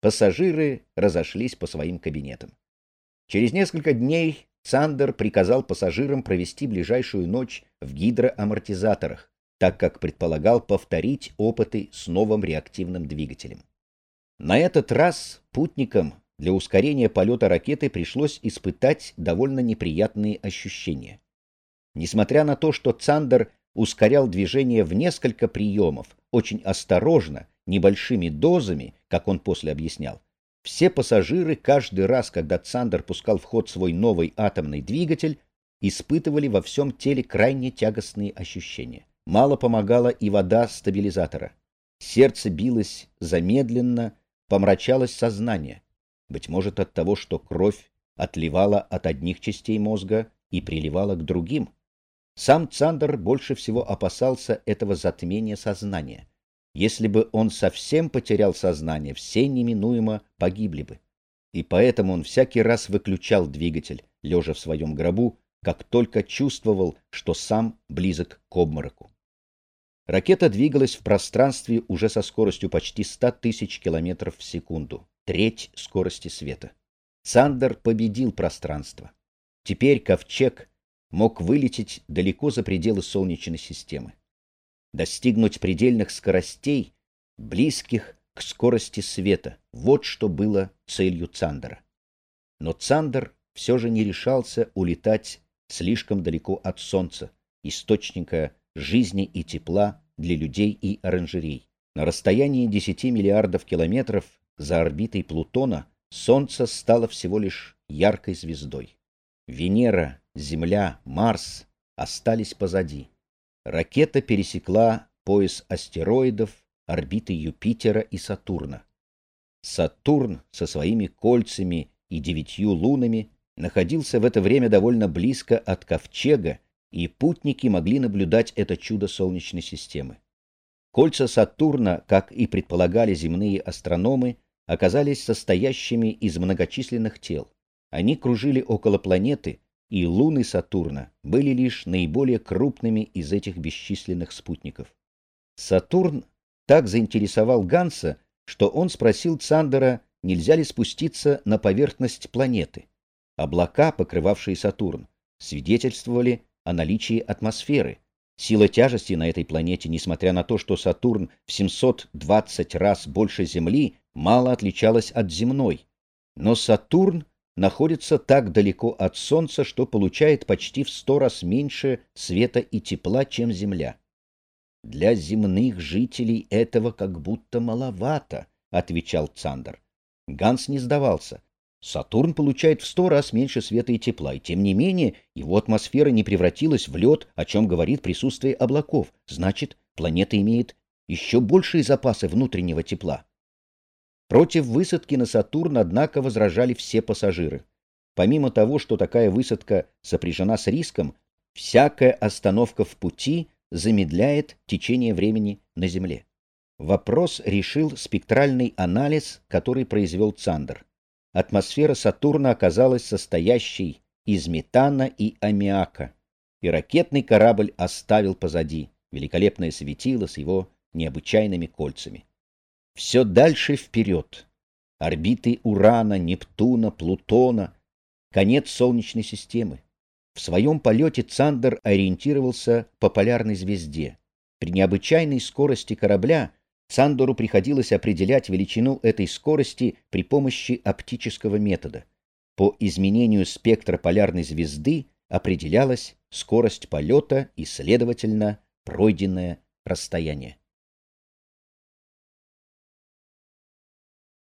пассажиры разошлись по своим кабинетам. Через несколько дней Цандер приказал пассажирам провести ближайшую ночь в гидроамортизаторах, так как предполагал повторить опыты с новым реактивным двигателем. На этот раз путникам для ускорения полета ракеты пришлось испытать довольно неприятные ощущения. Несмотря на то, что Цандер ускорял движение в несколько приемов, очень осторожно, небольшими дозами, как он после объяснял, все пассажиры каждый раз, когда Цандер пускал в ход свой новый атомный двигатель, испытывали во всем теле крайне тягостные ощущения. Мало помогала и вода стабилизатора. Сердце билось замедленно, помрачалось сознание. Быть может от того, что кровь отливала от одних частей мозга и приливала к другим. Сам Цандер больше всего опасался этого затмения сознания. Если бы он совсем потерял сознание, все неминуемо погибли бы. И поэтому он всякий раз выключал двигатель, лежа в своем гробу, как только чувствовал, что сам близок к обмороку. Ракета двигалась в пространстве уже со скоростью почти 100 тысяч километров в секунду, треть скорости света. Сандер победил пространство. Теперь ковчег мог вылететь далеко за пределы Солнечной системы достигнуть предельных скоростей, близких к скорости света. Вот что было целью Цандера. Но Цандер все же не решался улетать слишком далеко от Солнца, источника жизни и тепла для людей и оранжерей. На расстоянии 10 миллиардов километров за орбитой Плутона Солнце стало всего лишь яркой звездой. Венера, Земля, Марс остались позади. Ракета пересекла пояс астероидов, орбиты Юпитера и Сатурна. Сатурн со своими кольцами и девятью лунами находился в это время довольно близко от Ковчега, и путники могли наблюдать это чудо Солнечной системы. Кольца Сатурна, как и предполагали земные астрономы, оказались состоящими из многочисленных тел. Они кружили около планеты, и луны Сатурна были лишь наиболее крупными из этих бесчисленных спутников. Сатурн так заинтересовал Ганса, что он спросил Цандера, нельзя ли спуститься на поверхность планеты. Облака, покрывавшие Сатурн, свидетельствовали о наличии атмосферы. Сила тяжести на этой планете, несмотря на то, что Сатурн в 720 раз больше Земли, мало отличалась от земной. Но Сатурн находится так далеко от Солнца, что получает почти в сто раз меньше света и тепла, чем Земля. «Для земных жителей этого как будто маловато», — отвечал Цандер. Ганс не сдавался. Сатурн получает в сто раз меньше света и тепла, и тем не менее его атмосфера не превратилась в лед, о чем говорит присутствие облаков. Значит, планета имеет еще большие запасы внутреннего тепла. Против высадки на Сатурн, однако, возражали все пассажиры. Помимо того, что такая высадка сопряжена с риском, всякая остановка в пути замедляет течение времени на Земле. Вопрос решил спектральный анализ, который произвел Цандер. Атмосфера Сатурна оказалась состоящей из метана и аммиака, и ракетный корабль оставил позади великолепное светило с его необычайными кольцами все дальше вперед. Орбиты Урана, Нептуна, Плутона, конец Солнечной системы. В своем полете Цандер ориентировался по полярной звезде. При необычайной скорости корабля Цандору приходилось определять величину этой скорости при помощи оптического метода. По изменению спектра полярной звезды определялась скорость полета и, следовательно, пройденное расстояние.